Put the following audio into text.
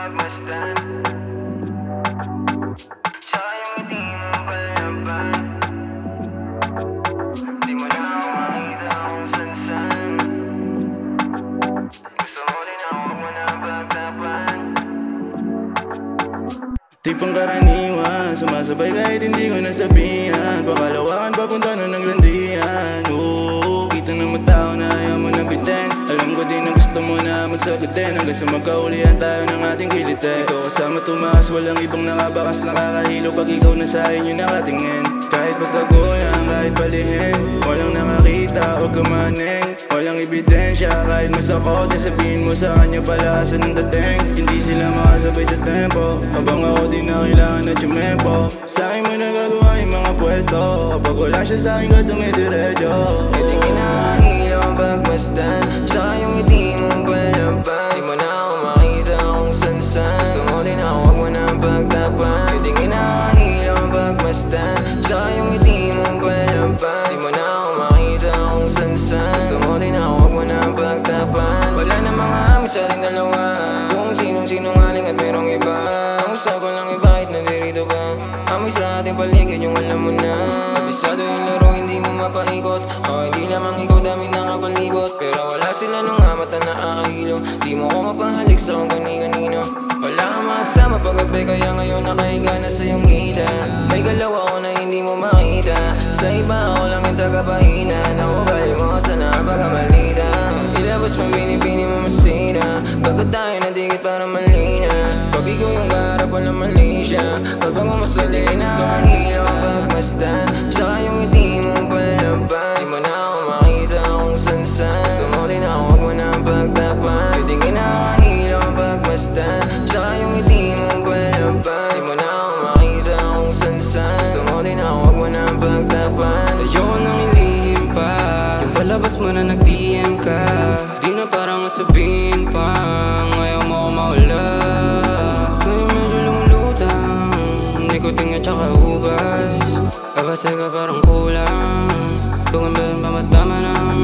pagmasdan Tsaka yung ngiti mo palaban Di na ako makita kung san-san Gusto mo rin ako, mo na pagtapan. Tipong karaniwan Sumasabay kahit hindi ko nasabihan. Pakalawakan papunta na ng landian mo na magsagutin Hanggang sa magkaulihan tayo ng ating kilite. Ikaw kasama tumakas, walang ibang nakabakas. Nakakahilo pag ikaw na sa akin yung nakatingin. Kahit pagtagulang, kahit palihin Walang nakakita, huwag kumaning Walang ebidensya kahit masakot Sabihin mo sa kanya pala sa ng dating. Hindi sila makasabay sa tempo Habang ako din na kailangan na tumempo Sa akin mo nagagawa yung mga pwesto Kapag wala siya sa akin ka sa ating dalawa. Kung sinong sinungaling at merong iba. Ang usapan lang iba kahit nandirito ba Amoy sa ating paligid yung alam mo na. Kabisado yung laro hindi mo mapaikot. O hindi lamang ikaw dami nakapalibot Pero wala sila nung amat na nakakahilo. Di mo ko mapahalik sa kung kani-kanino. Wala kang masama paggabi kaya ngayon nakahiga na sa iyong hita. May galaw ako na hindi mo makita. Sa iba ako lang yung tagapahina Bago tayo nadikit para malina ikaw yung kaharap wala mali siya. Kapag umusuli na Sumahilo ang pagmasdan. Tsaka yung ngiti mong palaban Di mo na ako makita kung san-san Gusto mo din ako huwag mo na pagtapan Pwede kinakahilo ang pagmasdan. Tsaka yung ngiti mong palaban Di mo na ako makita kung san-san Gusto mo din ako huwag mo na pagtapan Bukas mo na nag-DM ka. Di na parang sabihin pang Ayaw mo ako maula. Ngayon medyo lumulutang. Hindi ko tingin tsaka hubas Aba teka parang kulang. Tungan ba yung pamatama ng